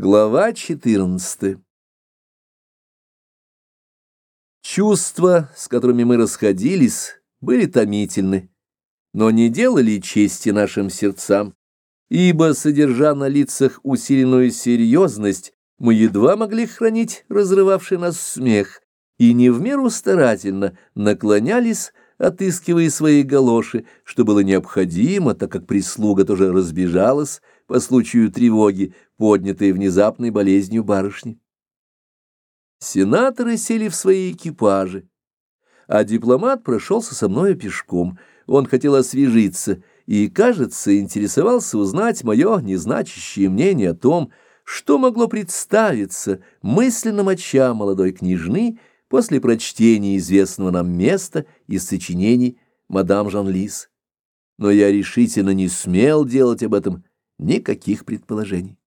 Глава 14 Чувства, с которыми мы расходились, были томительны, но не делали чести нашим сердцам, ибо, содержа на лицах усиленную серьезность, мы едва могли хранить разрывавший нас смех и не в меру старательно наклонялись, отыскивая свои галоши, что было необходимо, так как прислуга тоже разбежалась по случаю тревоги, поднятой внезапной болезнью барышни. Сенаторы сели в свои экипажи, а дипломат прошелся со мною пешком. Он хотел освежиться и, кажется, интересовался узнать мое незначащее мнение о том, что могло представиться мысленным очам молодой княжны после прочтения известного нам места из сочинений мадам Жан-Лис. Но я решительно не смел делать об этом никаких предположений.